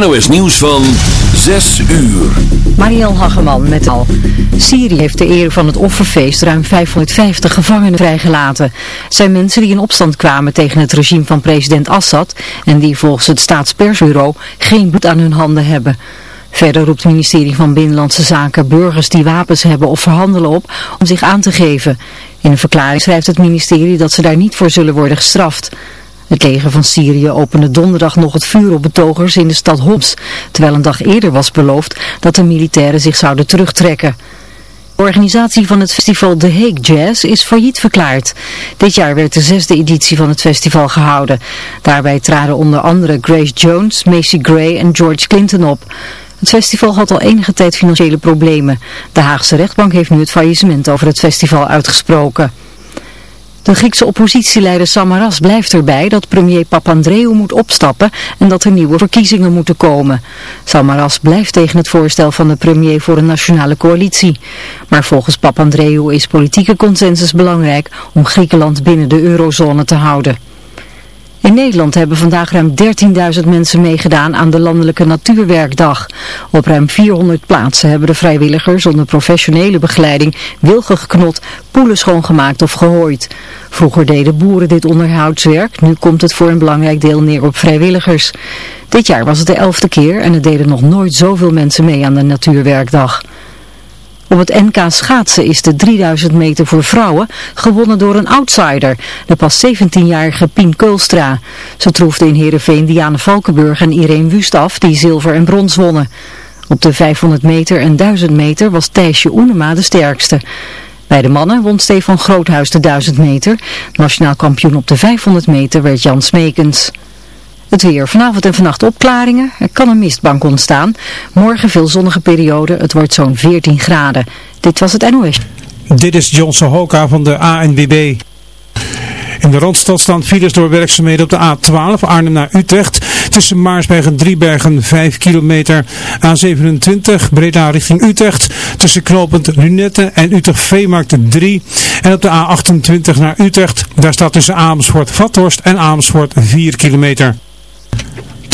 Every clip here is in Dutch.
NOS nieuws van 6 uur. Mariel Hageman met al. Syrië heeft de eer van het offerfeest ruim 550 gevangenen vrijgelaten. Zijn mensen die in opstand kwamen tegen het regime van president Assad en die volgens het staatspersbureau geen bloed aan hun handen hebben. Verder roept het ministerie van Binnenlandse Zaken burgers die wapens hebben of verhandelen op om zich aan te geven. In een verklaring schrijft het ministerie dat ze daar niet voor zullen worden gestraft. Het leger van Syrië opende donderdag nog het vuur op betogers in de stad Homs, terwijl een dag eerder was beloofd dat de militairen zich zouden terugtrekken. De organisatie van het festival The Hague Jazz is failliet verklaard. Dit jaar werd de zesde editie van het festival gehouden. Daarbij traden onder andere Grace Jones, Macy Gray en George Clinton op. Het festival had al enige tijd financiële problemen. De Haagse rechtbank heeft nu het faillissement over het festival uitgesproken. De Griekse oppositieleider Samaras blijft erbij dat premier Papandreou moet opstappen en dat er nieuwe verkiezingen moeten komen. Samaras blijft tegen het voorstel van de premier voor een nationale coalitie. Maar volgens Papandreou is politieke consensus belangrijk om Griekenland binnen de eurozone te houden. In Nederland hebben vandaag ruim 13.000 mensen meegedaan aan de Landelijke Natuurwerkdag. Op ruim 400 plaatsen hebben de vrijwilligers zonder professionele begeleiding wilgen geknot, poelen schoongemaakt of gehooid. Vroeger deden boeren dit onderhoudswerk, nu komt het voor een belangrijk deel neer op vrijwilligers. Dit jaar was het de elfde keer en er deden nog nooit zoveel mensen mee aan de Natuurwerkdag. Op het NK schaatsen is de 3000 meter voor vrouwen gewonnen door een outsider, de pas 17-jarige Pien Keulstra. Ze troefde in Heerenveen Diane Valkenburg en Irene Wust af, die zilver en brons wonnen. Op de 500 meter en 1000 meter was Thijsje Oenema de sterkste. Bij de mannen won Stefan Groothuis de 1000 meter. Nationaal kampioen op de 500 meter werd Jan Smekens. Het weer. Vanavond en vannacht opklaringen. Er kan een mistbank ontstaan. Morgen veel zonnige periode. Het wordt zo'n 14 graden. Dit was het NOS. Dit is Johnson Hoka van de ANWB. In de Randstad staan files door werkzaamheden op de A12 Arnhem naar Utrecht. Tussen Maarsberg en Driebergen 5 kilometer. A27 Breda richting Utrecht. Tussen knooppunt Lunette en Utrecht Veemarkt 3. En op de A28 naar Utrecht. Daar staat tussen Amersfoort Vathorst en Amersfoort 4 kilometer.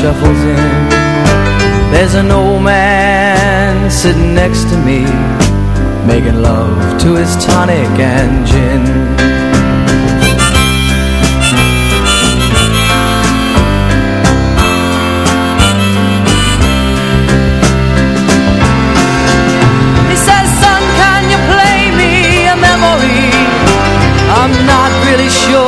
shuffles in There's an old man sitting next to me Making love to his tonic and gin He says, son, can you play me a memory? I'm not really sure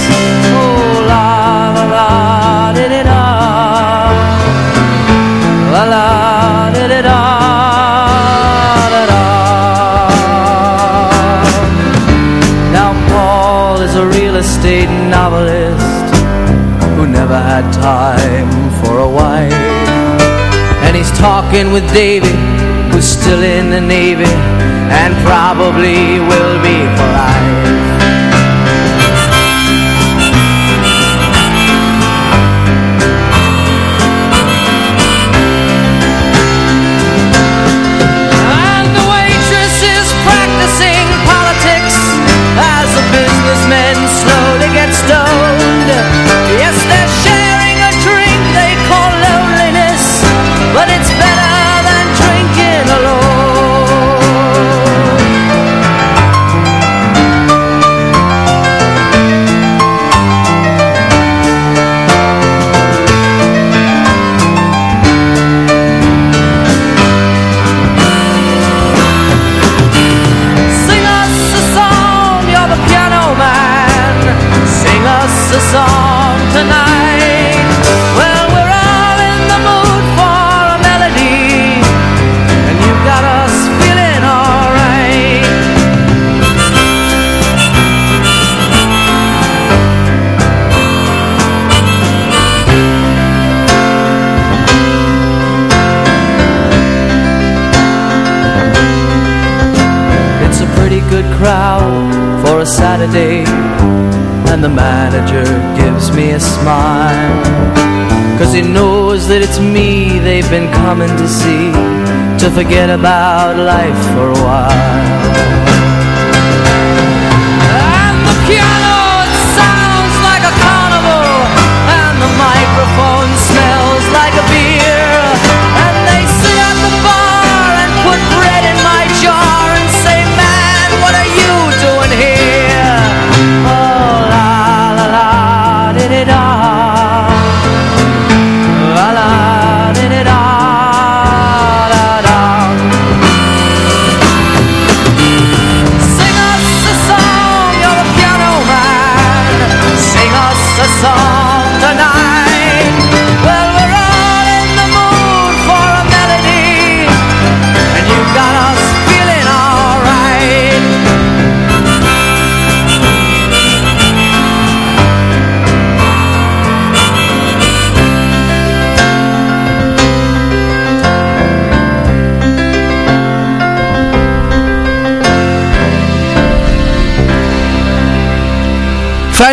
la di di da La la di di da da da Now Paul is a real estate novelist Who never had time for a wife And he's talking with Davy Who's still in the Navy and probably will be for life. Smile. Cause he knows that it's me they've been coming to see To forget about life for a while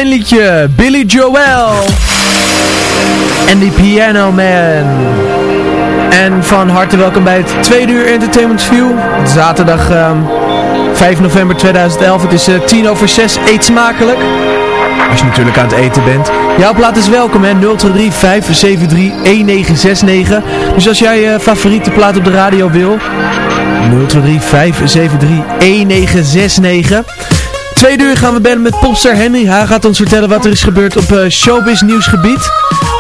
Liedje, Billy Joel. En die Piano Man. En van harte welkom bij het tweede uur Entertainment View. Zaterdag ehm, 5 november 2011. Het is eh, 10 over 6. Eet smakelijk. Als je natuurlijk aan het eten bent. Jouw plaat is welkom hè. 023 573 1969. Dus als jij je favoriete plaat op de radio wil. 023 573 1969. Tweede uur gaan we bellen met popster Henry. Hij gaat ons vertellen wat er is gebeurd op eh, showbiz nieuwsgebied.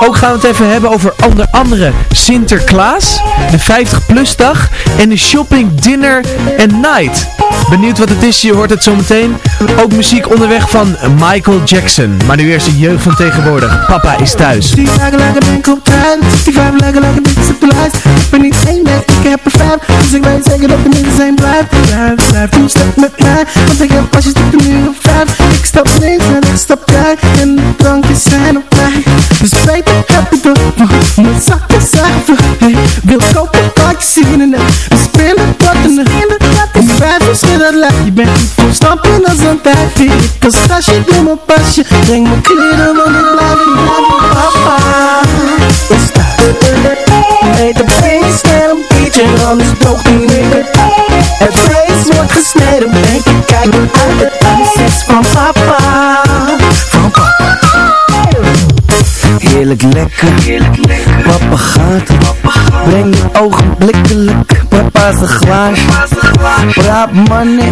Ook gaan we het even hebben over onder andere Sinterklaas, de 50 plus dag en de shopping dinner and night. Benieuwd wat het is, je hoort het zo meteen. Ook muziek onderweg van Michael Jackson. Maar nu eerst de jeugd van tegenwoordig. Papa is thuis. Die vragen leggen en komt uit Die vijf leggen leggen niet surprise Ik ben niet één net, ik heb er vijf. Dus ik weet zeker dat de midden zijn blijft Blijf, blijf, doe stap met mij. Want ik heb als je stikt er nu op vijf. Ik stap links en ik stap rij En de drankjes zijn op mij. Dus baby, heb je door. Mijn zakken zeggen hey, Wil kopen, kaartje zien en lijf Je bent niet voor stappen als een wijfje Ik als gastje, doe mijn pasje Breng mijn kleren, want ik blijf in Papa. Is dat Hey, de bass, net een beetje Anders dood die nigger Het vlees wordt gesneden Denk ik, kijk uit het ijs van papa. Van papa. Heerlijk lekker, papa gaat Breng je ogenblikkelijk Papa's een glaasje Praat money,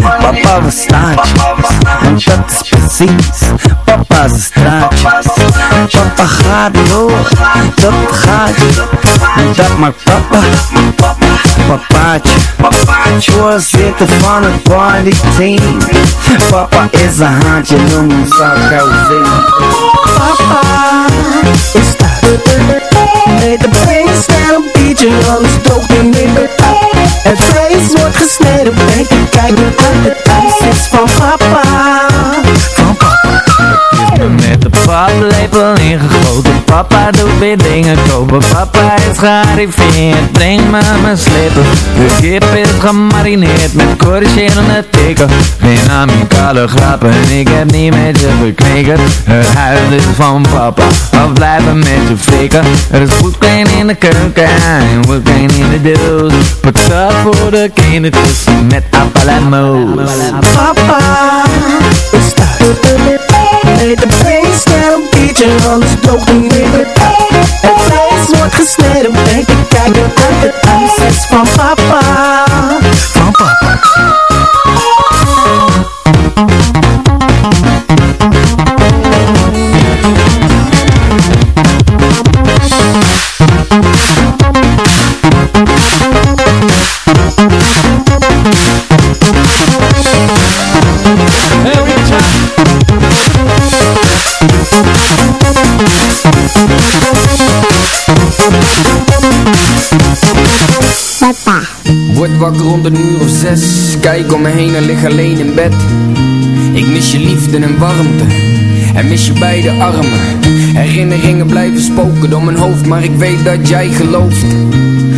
papa we staat En dat is precies Papa's straatje. Papa gaat door, dat gaat je dat maakt papa Papaatje Het party team Papa is een haantje, noem hem Sarkozy Papa is dat Nee, de bass en een beetje Alles dood in de Het vlees wordt gesneden Beter kijken uit het ijs is van papa. Van papa met de paplepel ingegoten. Papa doet weer dingen kopen. Papa is gearriveerd. Breng me mijn slipper. De kip is gemarineerd Met corrigerende tikken Geen amicale grappen Ik heb niet met je geknikkerd. Het huis is van papa Afblijven met je flikken Er is voetkleen in de keuken En voetkleen in de doos Patat voor de kindertjes Met appel en moos Papa Nee, de bass naar een beetje, alles dood in de Het vlees wordt gesneden, denk ik, kijken uit het ijs is van papa Van papa Word wakker rond een uur of zes. Kijk om me heen en lig alleen in bed. Ik mis je liefde en warmte. En mis je beide armen. Herinneringen blijven spoken door mijn hoofd, maar ik weet dat jij gelooft.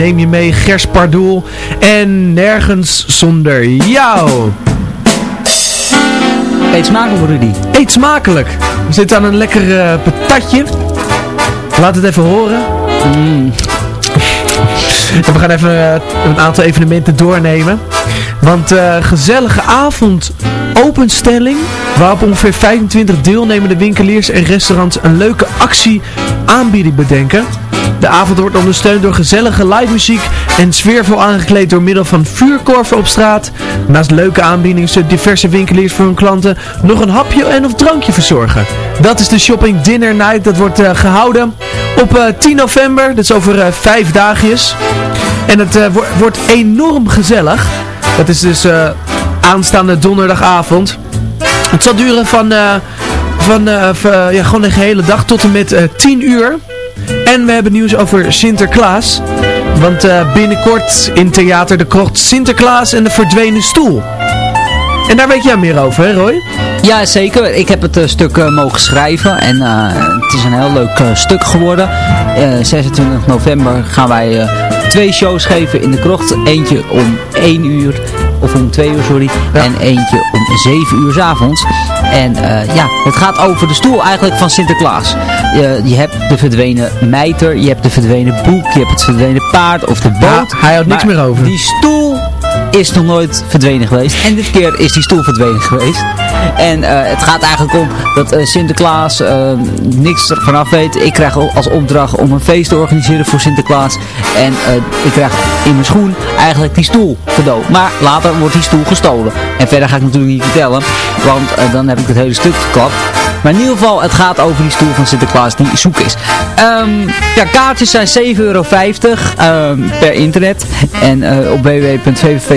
Neem Je Mee, Gers Pardoel. En Nergens Zonder Jou. Eet smakelijk, Rudy. Eet smakelijk. We zitten aan een lekker uh, patatje. Laat het even horen. Mm. we gaan even uh, een aantal evenementen doornemen. Want uh, gezellige avond openstelling waarop ongeveer 25 deelnemende winkeliers en restaurants een leuke actie aanbieding bedenken. De avond wordt ondersteund door gezellige live muziek en sfeervol aangekleed door middel van vuurkorven op straat. Naast leuke aanbiedingen zullen diverse winkeliers voor hun klanten nog een hapje en of drankje verzorgen. Dat is de Shopping Dinner Night. Dat wordt uh, gehouden op uh, 10 november. Dat is over uh, vijf dagjes. En het wo wordt enorm gezellig. Dat is dus aanstaande donderdagavond. Het zal duren van, van ja, gewoon de hele dag tot en met 10 uur. En we hebben nieuws over Sinterklaas. Want uh, binnenkort in Theater de Krocht Sinterklaas en de verdwenen stoel. En daar weet jij meer over, hè Roy? Ja, zeker. Ik heb het uh, stuk uh, mogen schrijven en het is een heel leuk stuk geworden. 26 november gaan wij twee shows geven in de krocht. Eentje om 1 uur of om twee uur, sorry. En eentje om zeven uur s avonds. En uh, ja, het gaat over de stoel eigenlijk van Sinterklaas. Je, je hebt de verdwenen mijter, je hebt de verdwenen boek, je hebt het verdwenen paard of de boot. Ja, hij had niks meer over. Die stoel is nog nooit verdwenen geweest. En dit keer is die stoel verdwenen geweest. En uh, het gaat eigenlijk om dat uh, Sinterklaas uh, niks ervan af weet. Ik krijg als opdracht om een feest te organiseren voor Sinterklaas. En ik krijg in mijn schoen eigenlijk die stoel cadeau. Maar later wordt die stoel gestolen. En verder ga ik natuurlijk niet vertellen. Want dan heb ik het hele stuk geklapt. Maar in ieder geval, het gaat over die stoel van Sinterklaas die zoek is. Um, ja, kaartjes zijn 7,50 euro um, per internet. En op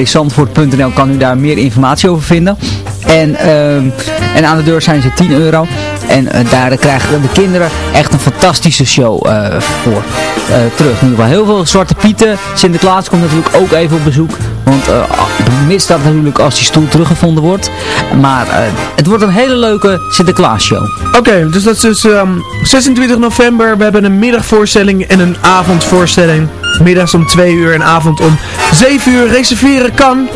www.vvvzandvoort.nl kan u daar meer informatie over vinden. En, um, en aan de deur zijn ze 10 euro. En uh, daar krijgen de kinderen echt een fantastische show uh, voor uh, terug. In ieder geval heel veel zwarte pieten. Sinterklaas komt natuurlijk ook even op bezoek. Want mist dat natuurlijk als die stoel teruggevonden wordt. Maar het wordt een hele leuke Sinterklaas show. Oké, dus dat is dus um, 26 november. We hebben een middagvoorstelling en een avondvoorstelling. Middags om 2 uur en avond om 7 uur. Reserveren kan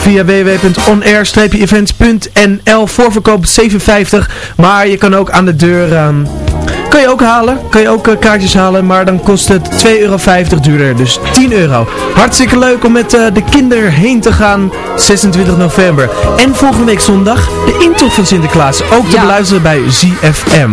via www.onair-events.nl Voorverkoop 57. Maar je kan ook aan de deur... Um, kan je ook halen. Kan je ook uh, kaartjes halen. Maar dan kost het 2,50 euro duurder. Dus 10 euro. Hartstikke leuk om met uh, de kinderen heen te gaan. 26 november. En volgende week zondag de intocht van Sinterklaas. Ook te ja. beluisteren bij ZFM.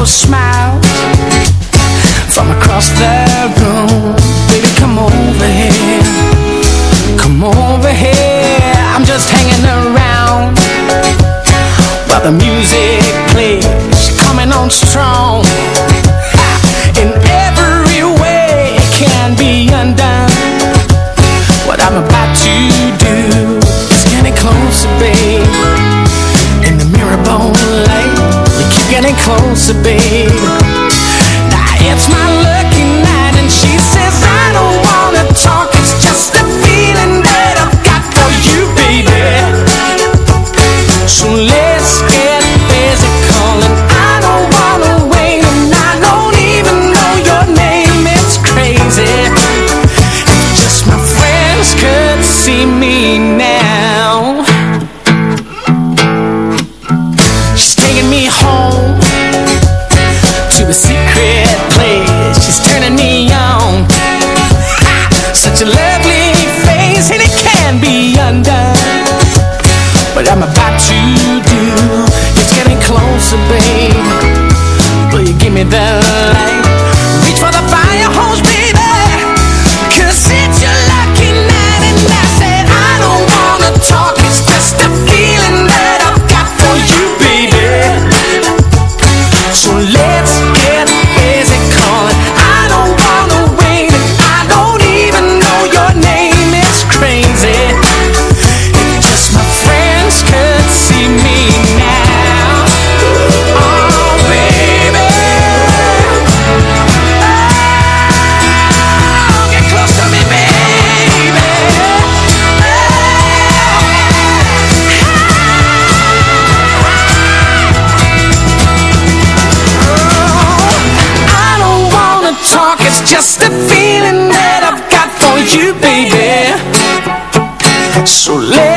push place. She's turning me on. Such a lovely face, and it can be undone. But I'm about to do. It's getting closer, babe. Will you give me the just a feeling that I've got for you, baby. So let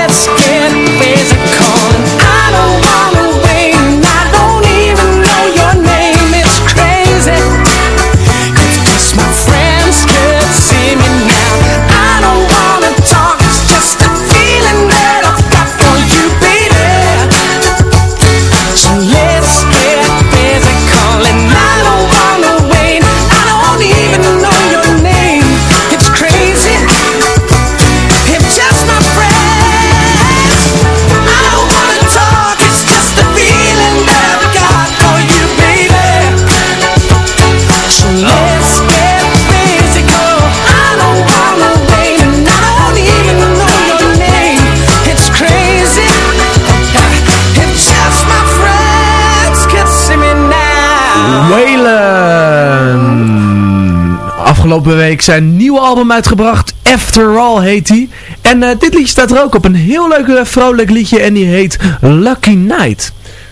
afgelopen week zijn nieuwe album uitgebracht. After All heet hij. En eh, dit liedje staat er ook op. Een heel leuk eh, vrolijk liedje en die heet Lucky Night.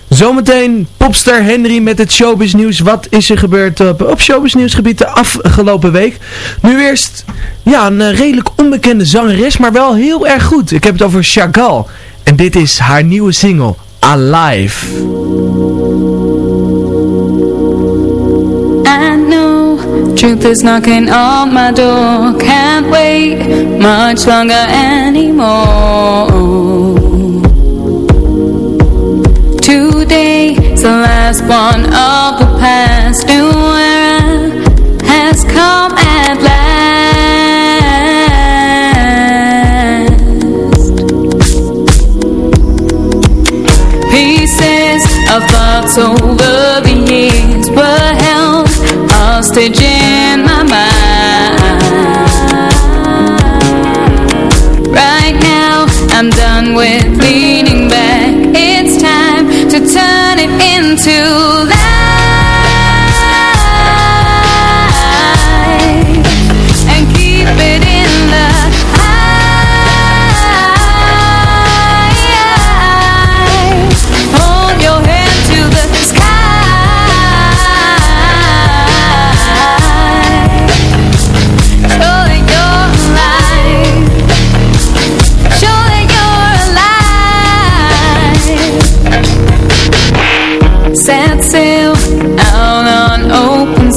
Zometeen popster Henry met het showbiz nieuws. Wat is er gebeurd op, op showbiz nieuwsgebied de afgelopen week? Nu eerst ja, een eh, redelijk onbekende zangeres, maar wel heel erg goed. Ik heb het over Chagall. En dit is haar nieuwe single, Alive. truth is knocking on my door. Can't wait much longer anymore. Today is the last one of the past. New era has come at last. Pieces of thought so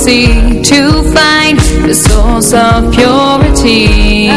to find the source of purity.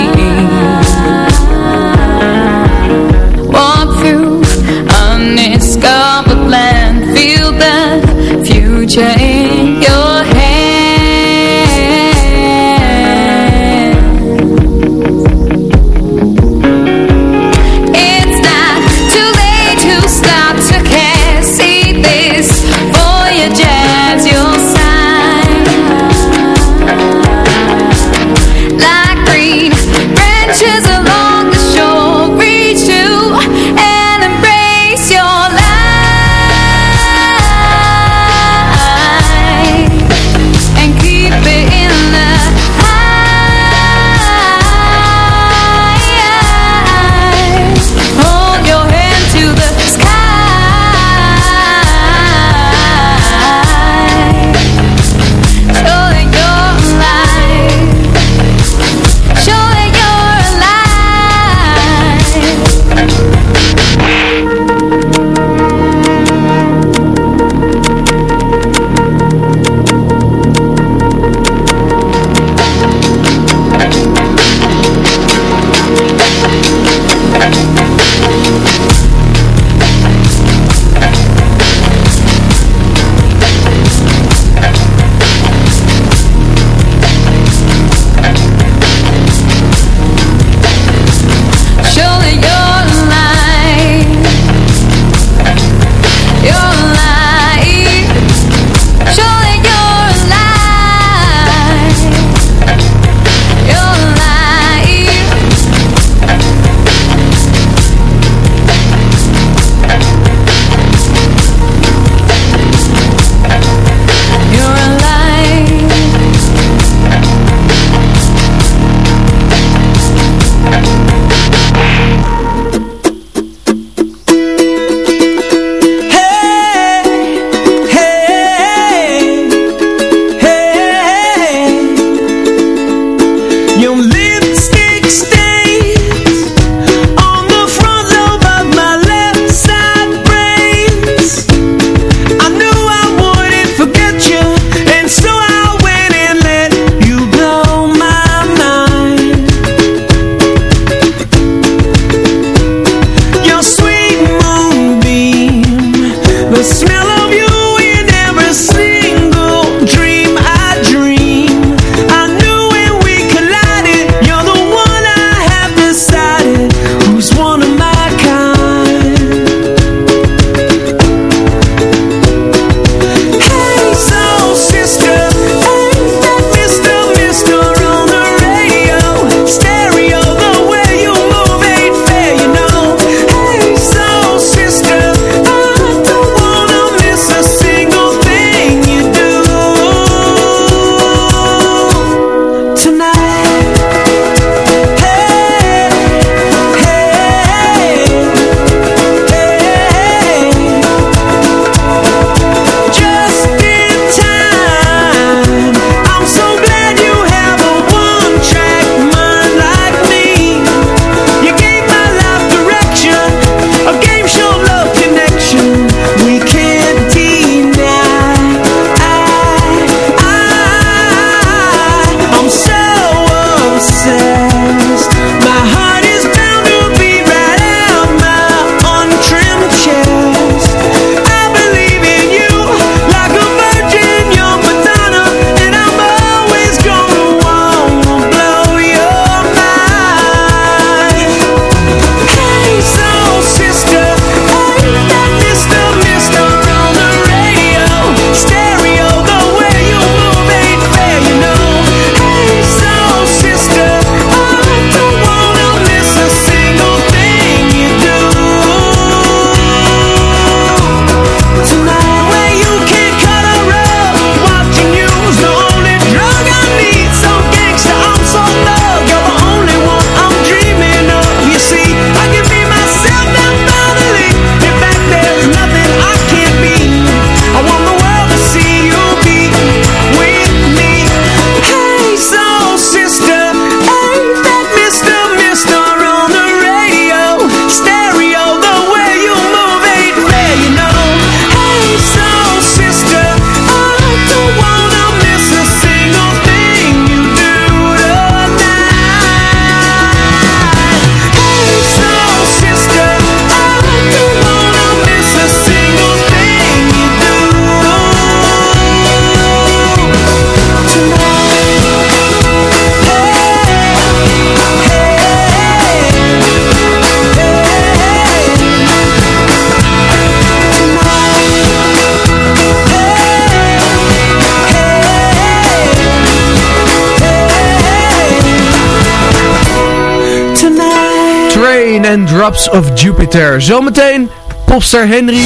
Drops of Jupiter. Zometeen popster Henry.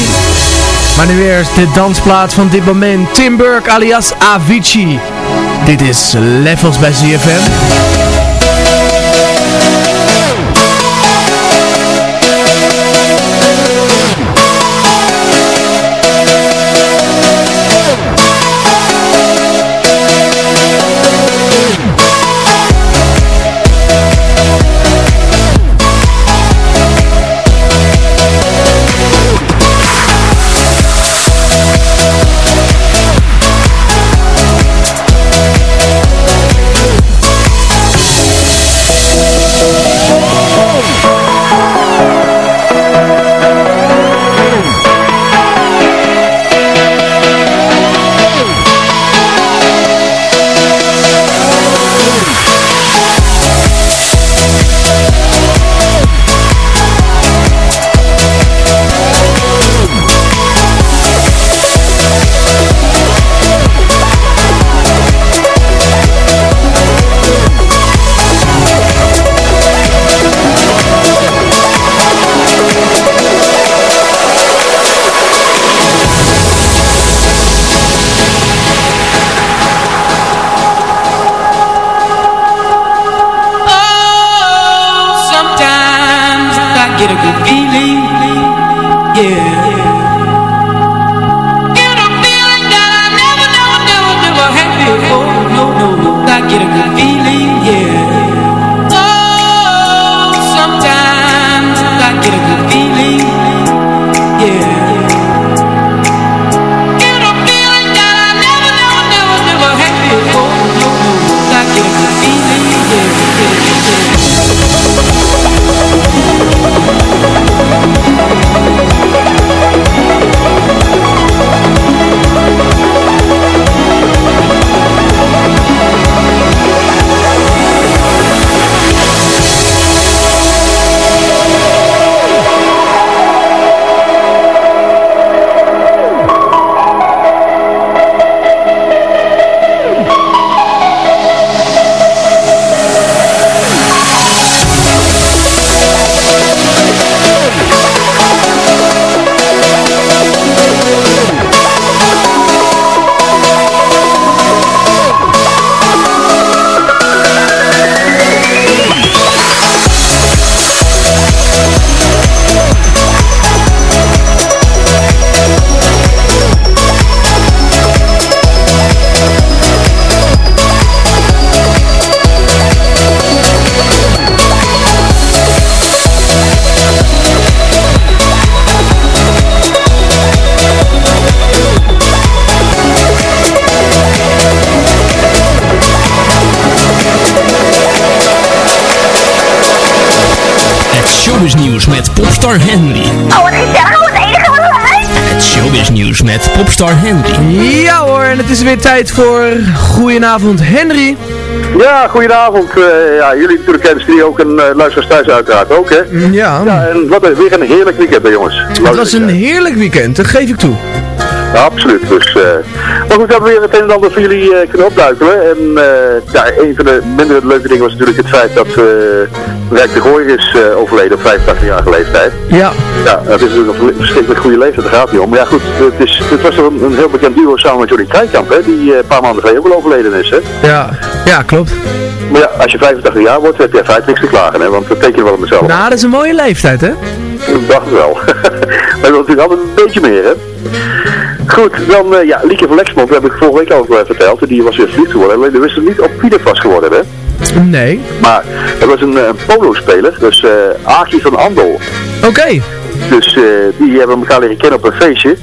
Maar nu eerst de dansplaat van dit moment. Tim Burke alias Avicii. Dit is Levels bij ZFM. Henry. Ja hoor, en het is weer tijd voor Goedenavond Henry. Ja, goedenavond. Eh, ja, jullie natuurlijk kennen die ook en uh, luisteraars thuis uiteraard ook, hè? Ja. Ja, en wat een, weer een heerlijk weekend, hè, jongens. Het was een heerlijk weekend, dat geef ik toe. Ja, absoluut. Dus, eh maar goed, we hebben weer het een en ander voor jullie eh, kunnen opduikelen. En eh ja, een van de minder leuke dingen was natuurlijk het feit dat Rijk de Gooier is overleden op 85-jarige leeftijd. Ja. Ja, dat is natuurlijk een verschrikkelijk goede leeftijd, daar gaat niet om. Maar ja goed, het, is, het was een, een heel bekend duo samen met Johnny Krijkamp, hè, die een paar maanden geleden ook al overleden is, hè. Ja, ja klopt. Maar ja, als je 85 jaar wordt, heb je feitelijk niks te klagen, hè, want dat teken je wel op mezelf. Nou, dat is een mooie leeftijd hè? Ik dacht wel. maar je wilt natuurlijk altijd een beetje meer, hè. Goed, dan uh, ja, Lieke van Lexmond, daar heb ik vorige week al uh, verteld. Die was weer verliefd geworden. Alleen wisten niet op wie dat was geworden, hè. Nee. Maar dat was een, een polo-speler, dus uh, Aki van Andel. Oké. Dus uh, die hebben elkaar leren kennen op een feestje.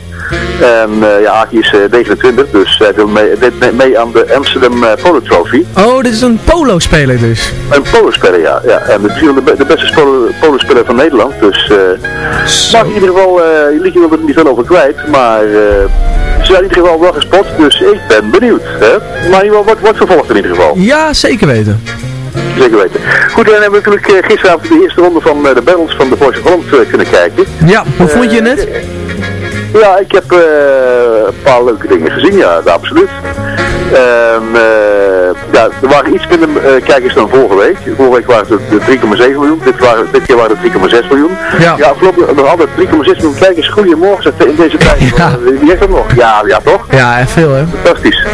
En uh, ja, Aki is uh, 29, dus hij wil mee, mee, mee, aan de Amsterdam uh, Polo Trophy. Oh, dit is een polo-speler dus? Een polo-speler, ja. ja. En is de, de beste polo-speler van Nederland. Dus, maar in ieder geval, uh, Lieke wil er niet veel over kwijt, maar ze zijn in ieder geval wel gespot, dus ik ben benieuwd. Hè? Maar in ieder geval, wordt, wordt vervolgd in ieder geval. Ja, zeker weten. Zeker weten. Goed, dan hebben we natuurlijk gisteravond de eerste ronde van de battles van de Voice of Holland kunnen kijken. Ja, hoe vond je het? Ja, ik heb uh, een paar leuke dingen gezien, ja, absoluut. Eh, ja, er waren iets minder eh, kijkers dan vorige week. Vorige week waren het de 3,7 miljoen, dit, waren, dit keer waren het 3,6 miljoen. Ja. ja afgelopen nog altijd 3,6 miljoen kijkers. Goedemorgen in deze tijd. Ja. Eh, Wie heeft dat nog? Ja, ja toch? Ja, veel hè. Fantastisch.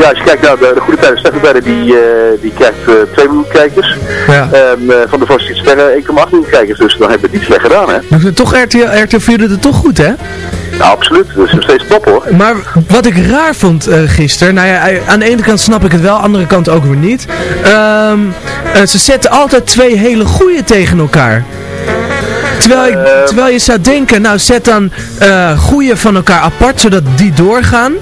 Ja, als je kijkt naar de, de goede tijden, Stefan Bedden, die, eh, die krijgt eh 2 miljoen kijkers. Ja. Eh, van de Vaste Sterren 1,8 miljoen kijkers, dus dan hebben we het niet slecht gedaan hè. Het toch RTL, RTL vierde het toch goed hè? Nou, absoluut. Dat is nog steeds top hoor. Maar wat ik raar vond eh gisteren, nou ja, aan de ene kant snap ik het wel, aan de andere kant ook weer niet. Ehm, eh, ze zetten altijd twee hele goeie tegen elkaar. Terwijl, ik, terwijl je zou denken, nou zet dan eh goeie van elkaar apart, zodat die doorgaan.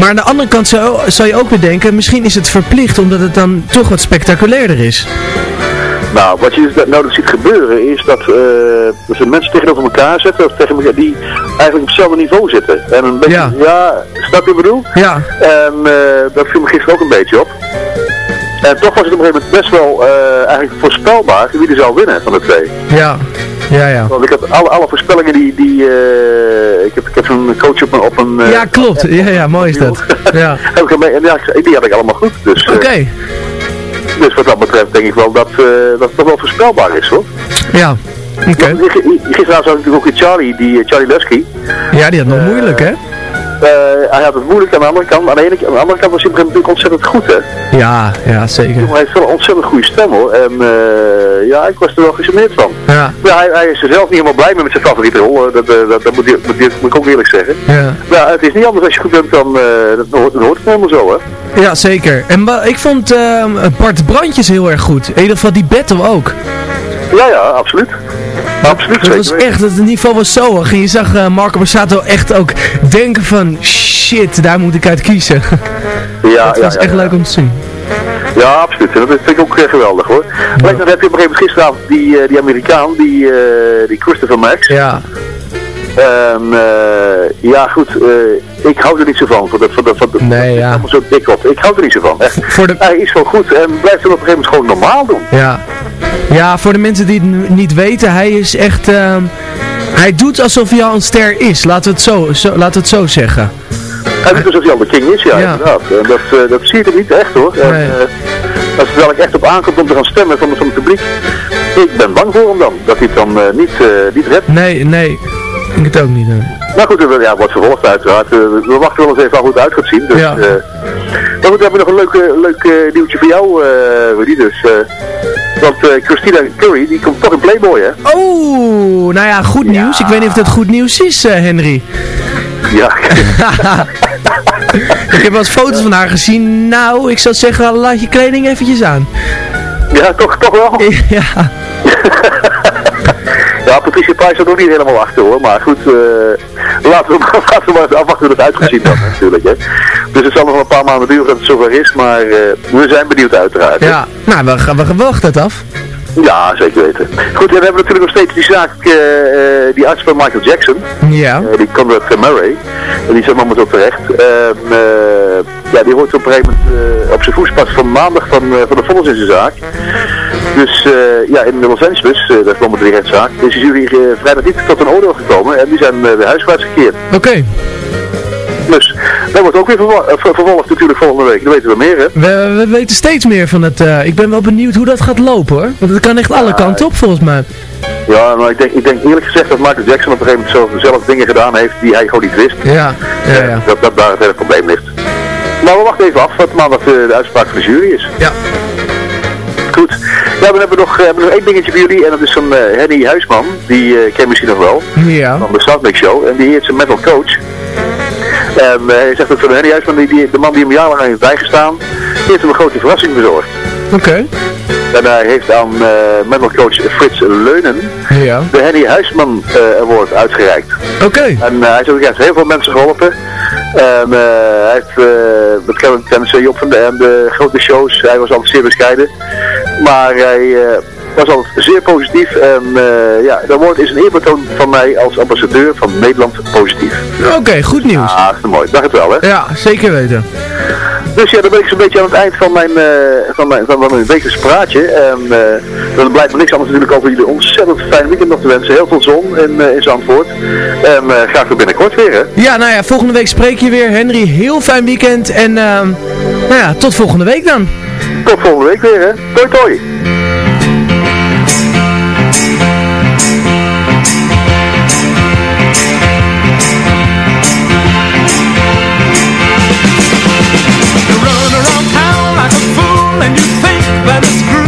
Maar aan de andere kant zou, zou je ook weer denken, misschien is het verplicht, omdat het dan toch wat spectaculairder is. Nou, wat je dus nou dus ziet gebeuren is dat, eh dat ze mensen tegenover elkaar zetten, of tegen elkaar, die eigenlijk op hetzelfde niveau zitten. En een beetje, ja, snap je wat ik bedoel? Ja. En eh, dat viel me gisteren ook een beetje op. En toch was het op een gegeven moment best wel eh, eigenlijk voorspelbaar wie er zou winnen van de twee. Ja, ja, ja. Want ik heb alle, alle voorspellingen die, die eh, ik heb, ik heb zo'n coach op een, op een eh, Ja, klopt. Ja, ja, mooi is dat. Ja. heb ik ermee, en ja, die had ik allemaal goed. Dus, eh, Oké. dus wat dat betreft denk ik wel dat, eh, dat het toch wel voorspelbaar is hoor. Ja. Oké. Gi- Gisteravond zag ik natuurlijk ook Charlie, die eh, Charlie Lusky. Ja, die had nog moeilijk hè? Eh, hij had het moeilijk aan de andere kant. Aan de, ene, aan de andere kant was hij natuurlijk ontzettend goed hè. Ja, ja, zeker. Hij heeft wel een ontzettend goede stem hoor. En eh, ja, ik was er wel gecharmeerd van. Ja. Ja, hij, hij is er zelf niet helemaal blij mee met zijn favoriete rol. Dat, eh, dat, dat moet, je- moet, je- moet ik ook eerlijk zeggen. Ja. Maar het is niet anders als je goed bent dan, dat hoort, dat hoort het helemaal zo hè. Ja, zeker. En ik vond ehm, Bart Brandjes heel erg goed. In ieder geval die battle ook. Ja, ja, absoluut. Absoluut, Dat was echt, het niveau was zo hoog. En je zag eh, Marco Borsato echt ook denken van, shit, daar moet ik uit kiezen. Ja, dat ja, was ja, echt ja. leuk om te zien. Ja, absoluut. Dat vind ik ook eh, geweldig hoor. Alleen dan heb je op een gegeven moment gisteravond die, eh, die Amerikaan, die, die Christopher Max. Ja. Eh, ja, goed, ik hou er niet zo van. Van dat, van dat, dat, Nee, ja. zo dik op. Ik hou er niet zo van. Echt. Voor de... Hij is gewoon goed en blijft het op een gegeven moment gewoon normaal doen. Ja. Ja, voor de mensen die het niet weten, hij is echt... ehm, hij doet alsof hij al een ster is, laten we het zo, zo, laten we het zo zeggen. Hij doet alsof hij al de king is, ja, Ja. inderdaad. En dat, eh, dat zie je er niet echt hoor. En, Nee. eh, als het dadelijk echt op aankomt om te gaan stemmen van, van het publiek, ik ben bang voor hem dan. Dat hij het dan eh, niet, niet redt. Nee, nee. Ik denk het ook niet. nee. Maar goed, ja, wordt vervolgd uiteraard. We wachten wel eens even hoe het uit gaat zien. Dus, Ja. maar goed, we hebben nog een leuk, leuk nieuwtje voor jou, eh Rudy. Dus, want eh, Christina Curry, die komt toch in Playboy, hè? Oh, nou ja, goed nieuws. Ik weet niet of dat goed nieuws is, eh, Henry. Ja. ik heb wel eens foto's van haar gezien. Nou, ik zou zeggen, laat je kleding eventjes aan. ja, toch, toch wel. ja. Ja, Patricia Prijs staat ook niet helemaal achter hoor, maar goed, eh, laten, we, maar- laten we maar eens afwachten hoe het uitgezien dan natuurlijk. Hè. Dus het zal nog een paar maanden duren dat het zover is, maar eh, we zijn benieuwd uiteraard. hè. Ja, nou, we, gaan- we wachten het af. Ja, zeker weten. Goed, en dan hebben we natuurlijk nog steeds die zaak, eh, die arts van Michael Jackson, Ja. eh, die Conrad Murray, en die zit momenteel terecht. Eh, ja, die wordt op een gegeven moment op zijn voetspas van maandag van, van de vonnis in zijn zaak. Dus eh, ja, in Los Angeles, eh, daar momenteel die rechtszaak, is de jury eh, vrijdag niet tot een oordeel gekomen en die zijn weer huiswaarts gekeerd. Oké. Dus, dat wordt ook weer verwa- eh, ver- vervolgd natuurlijk volgende week, dan weten we meer hè. We, we weten steeds meer van het... ik ben wel benieuwd hoe dat gaat lopen hoor. Want het kan echt alle kanten op volgens mij. Ja, maar ik denk, ik denk eerlijk gezegd dat Michael Jackson op een gegeven moment zelf, zelf dingen gedaan heeft die hij gewoon niet wist. Ja, ja, ja. Dat, dat daar het hele probleem ligt. Maar we wachten even af wat maandag de, de uitspraak van de jury is. Ja. Goed. Ja, hebben we nog, eh, hebben we nog één dingetje voor jullie en dat is van eh, Henny Huisman. Die eh, ken je misschien nog wel. Ja. Van de Soundmix Show. En die heet zijn mental coach. En hij zegt ook van Henny Huisman, die, die, de man die hem jarenlang heeft bijgestaan, die heeft hem een grote verrassing bezorgd. Oké. En hij heeft aan eh mental coach Frits Leunen Ja. de Henny Huisman Award uitgereikt. Oké. En hij zegt, hij heeft heel veel mensen geholpen. En hij heeft uh, met Kevin Job van de grote shows, hij was altijd zeer bescheiden. Maar hij eh, was altijd zeer positief. En eh, ja, dat woord is een eerbetoon van mij als ambassadeur van Nederland Positief. Oké, goed nieuws. Ah, dat is mooi. Dacht het wel, hè? Ja, zeker weten. Dus ja, dan ben ik zo'n beetje aan het eind van mijn, uh, van mijn, van mijn wekelijks praatje. En uh, dan blijft me niks anders natuurlijk over jullie ontzettend fijn weekend nog te wensen. Heel veel zon in, uh, in Zandvoort. En graag weer binnenkort weer, hè? Ja, nou ja, volgende week spreek je weer. Henry, heel fijn weekend. En nou ja, tot volgende week dan. Tot volgende week weer, hè. Toi, toi. You run around town like a fool and you think that it's true.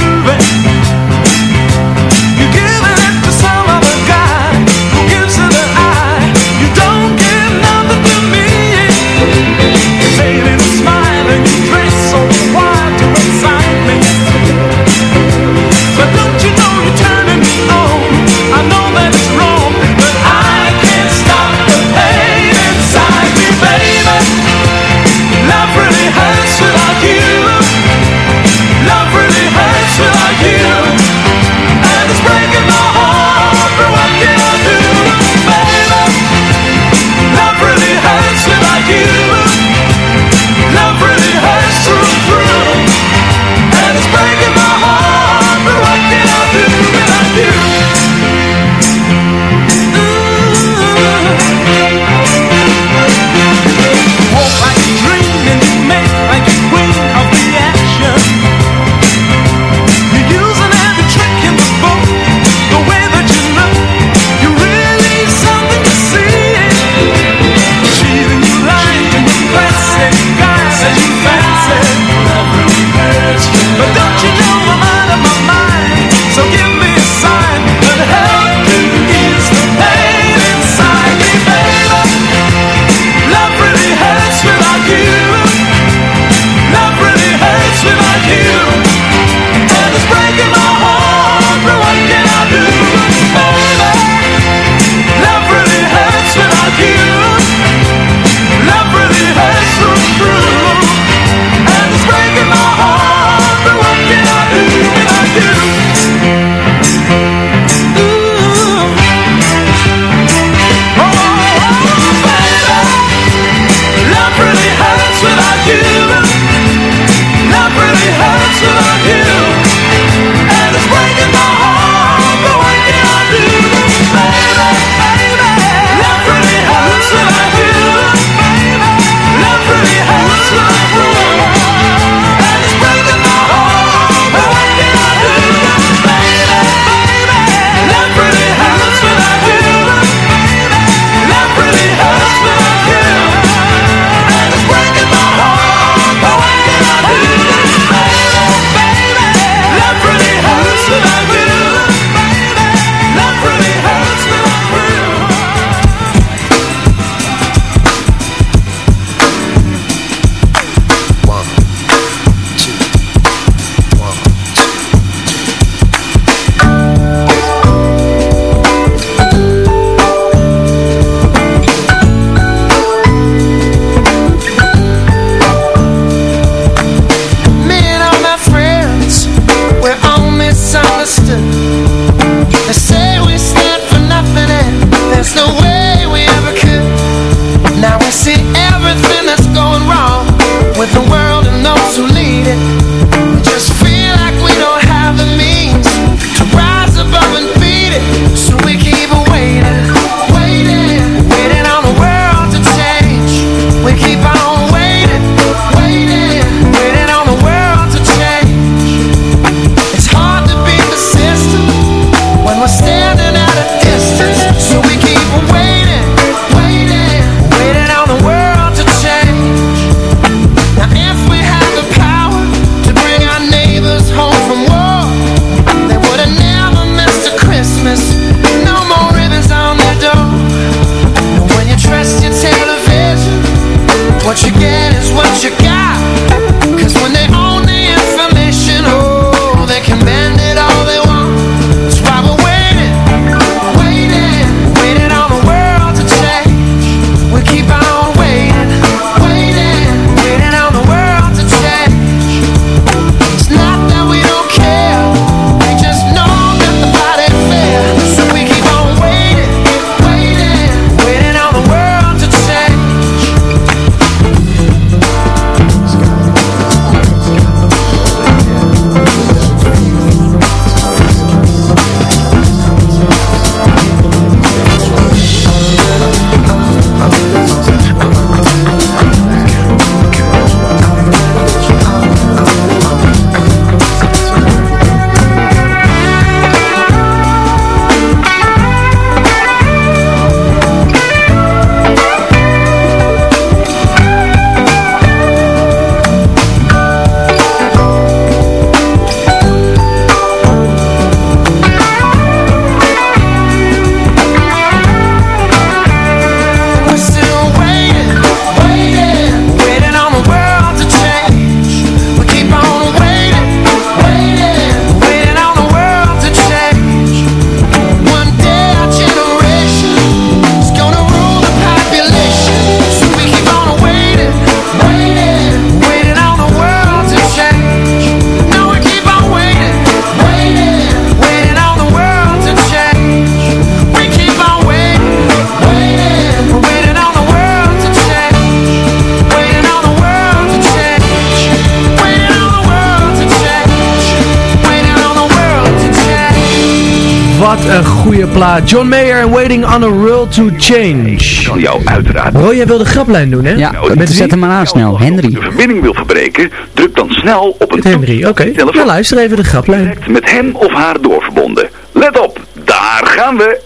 Plaat. John Mayer en Waiting on a World to Change. Kan jou uiteraard. Roy, jij wil de graplijn doen, hè? Ja, Met zet hem maar aan snel. Henry. de verbinding wil verbreken, druk dan snel op een Henry, oké. Nou, luister even de graplijn. met hem of haar doorverbonden. Let op, daar gaan we.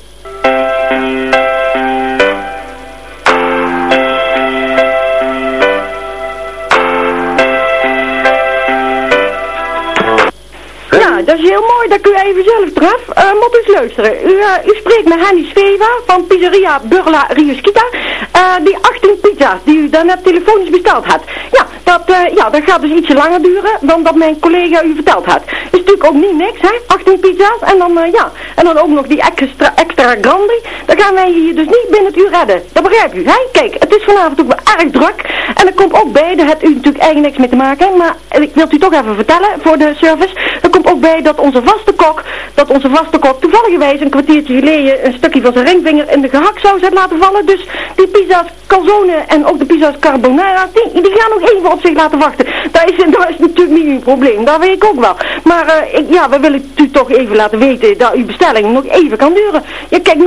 Dat is heel mooi dat ik u even zelf tref. Uh, eens luisteren. U, eh, u spreekt met Henny Sveva van Pizzeria Burla Riuskita. Eh die 18 pizza's die u dan net telefonisch besteld had. Ja, dat, eh, ja, dat gaat dus ietsje langer duren dan dat mijn collega u verteld had. Is natuurlijk ook niet niks, hè? 18 pizza's en dan, eh, ja, en dan ook nog die extra, extra grandi. Dan gaan wij hier dus niet binnen het uur redden. Dat begrijpt u, hè? Kijk, het is vanavond ook wel erg druk. En er komt ook bij, daar heeft u natuurlijk eigenlijk niks mee te maken. Maar ik wil het u toch even vertellen voor de service. Er komt ook bij dat onze vaste kok, dat onze vaste kok toevallig een kwartiertje geleden een stukje van zijn ringvinger in de gehaktsaus heeft laten vallen. Dus die pizza's calzone en ook de pizza's carbonara, die, die gaan nog even op zich laten wachten. Dat is, dat is natuurlijk niet uw probleem, dat weet ik ook wel. Maar eh, ik, ja, we willen u toch even laten weten dat uw bestelling nog even kan duren. Ja, kijk,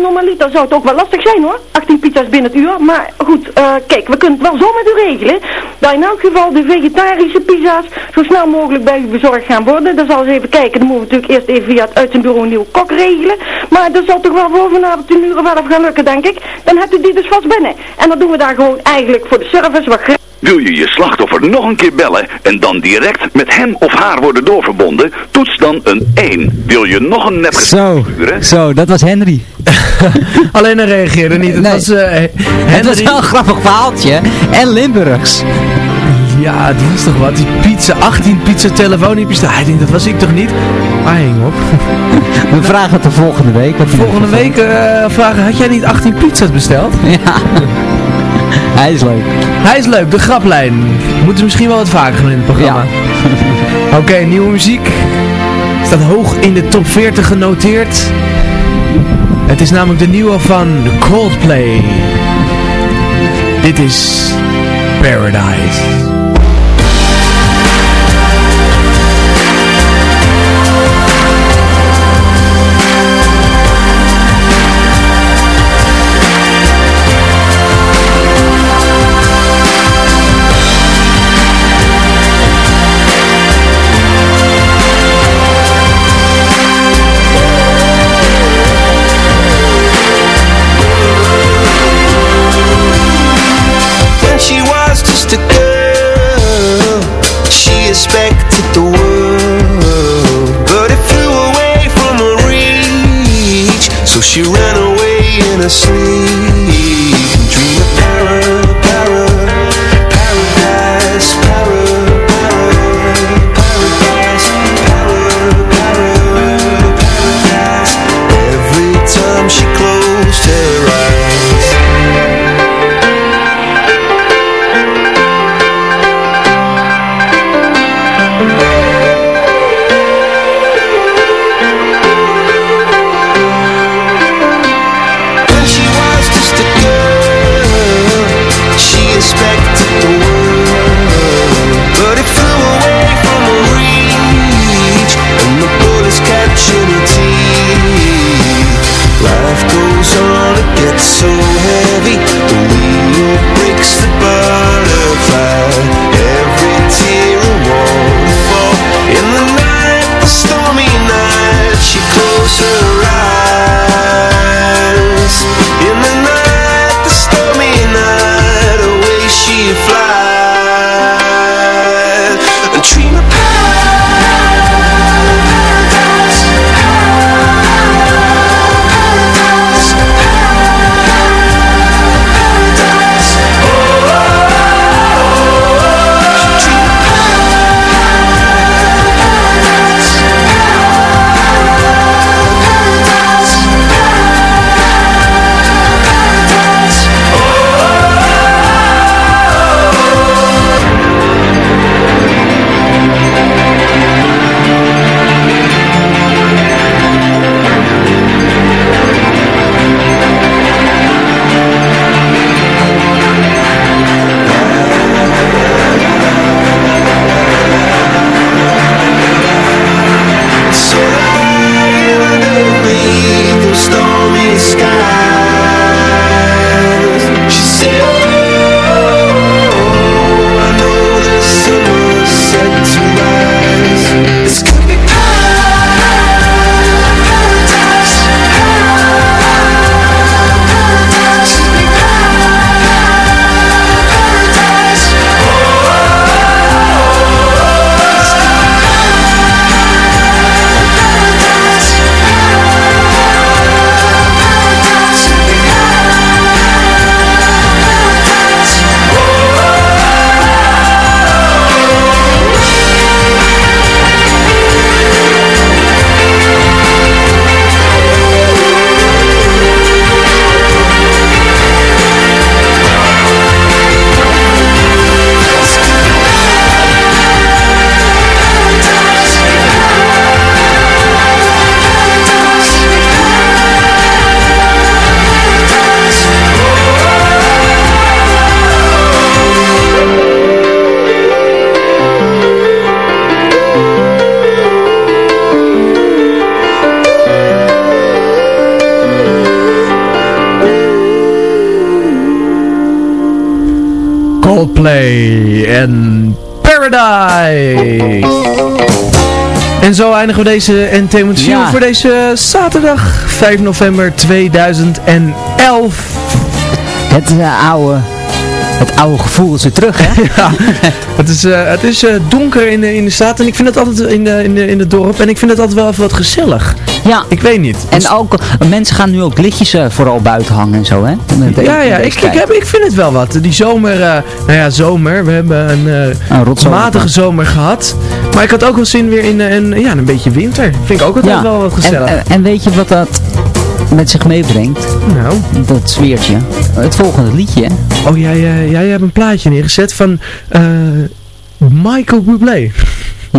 normaliter, zou het ook wel lastig zijn hoor. 18 pizza's binnen het uur. Maar goed, eh, kijk, we kunnen het wel zo met u regelen. Dat in elk geval de vegetarische pizza's zo snel mogelijk bij u bezorgd gaan worden. Dan zal eens even kijken. Dan moeten we natuurlijk eerst even via het uitzendbureau een nieuwe kok regelen. Maar dat zal toch wel voor vanavond 10 uur wel even gaan lukken, denk ik. Dan hebt u die dus vast binnen. En dan doen we daar gewoon eigenlijk voor de service wat. Wil je je slachtoffer nog een keer bellen en dan direct met hem of haar worden doorverbonden? Toets dan een 1. Wil je nog een nepgesprek Zo, sturen? zo, dat was Henry. Alleen hij reageerde niet. Het Nee. was, eh, Het was wel een grappig verhaaltje. En Limburgs. Ja, die is toch wat. Die pizza, 18 pizza telefoniepjes. Hij denkt, dat was ik toch niet? Maar hing op. We vragen het de volgende week. Volgende week eh, vragen, had jij niet 18 pizza's besteld? Ja. Hij is leuk. Hij is leuk, de graplijn. Moeten we misschien wel wat vaker doen in het programma. Oké, nieuwe muziek. Staat hoog in de top 40 genoteerd. Het is namelijk de nieuwe van Coldplay. Dit is Paradise. the sleep. Coldplay en Paradise. En zo eindigen we deze Entertainment Ja. voor deze zaterdag 5 november 2011. Het eh, oude... Het oude gevoel is weer terug, hè? ja, het is, eh, het is eh, donker in de, in de stad en ik vind het altijd in de, in, de, in het dorp en ik vind het altijd wel even wat gezellig. Ja. Ik weet niet. En ook, eh, mensen gaan nu ook lichtjes eh, vooral buiten hangen en zo, hè? De- Ja, ja, ik, ik, heb, ik vind het wel wat. Die zomer, nou ja, zomer. We hebben een, Een matige zomer gehad. Maar ik had ook wel zin weer in een, ja, een beetje winter. Vind ik ook altijd wel wat gezellig. En, en weet je wat dat met zich meebrengt? Nou? Dat sfeertje. Het volgende liedje? Oh, jij, eh, jij hebt een plaatje neergezet van eh, Michael Bublé.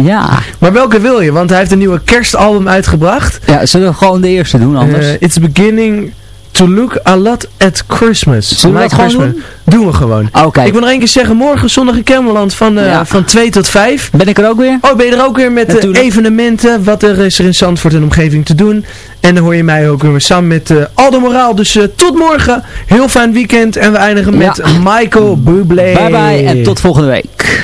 Ja. Maar welke wil je? Want hij heeft een nieuwe kerstalbum uitgebracht. Ja, zullen we gewoon de eerste doen anders? Eh, it's beginning to look a lot at Christmas. Zullen we dat gewoon Christmas. Doen we gewoon. Oké. Ik wil nog één keer zeggen, morgen zondag in Kermeland van, eh, Ja. van 2 tot 5. Ben ik er ook weer? Oh, ben je er ook weer met de Natuurlijk. evenementen, wat er is er in Zandvoort en omgeving te doen. En dan hoor je mij ook weer samen met eh, Aldo Moraal. Dus eh, tot morgen, heel fijn weekend en we eindigen met Ja. Michael Bublé. Bye bye en tot volgende week.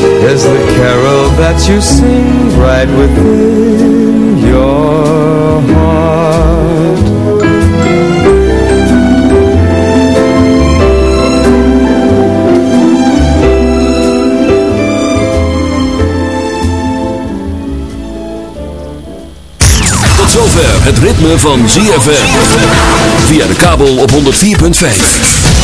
Is the carol that you sing Right within your heart Tot zover het ritme van ZFM. Via de kabel op 104.5.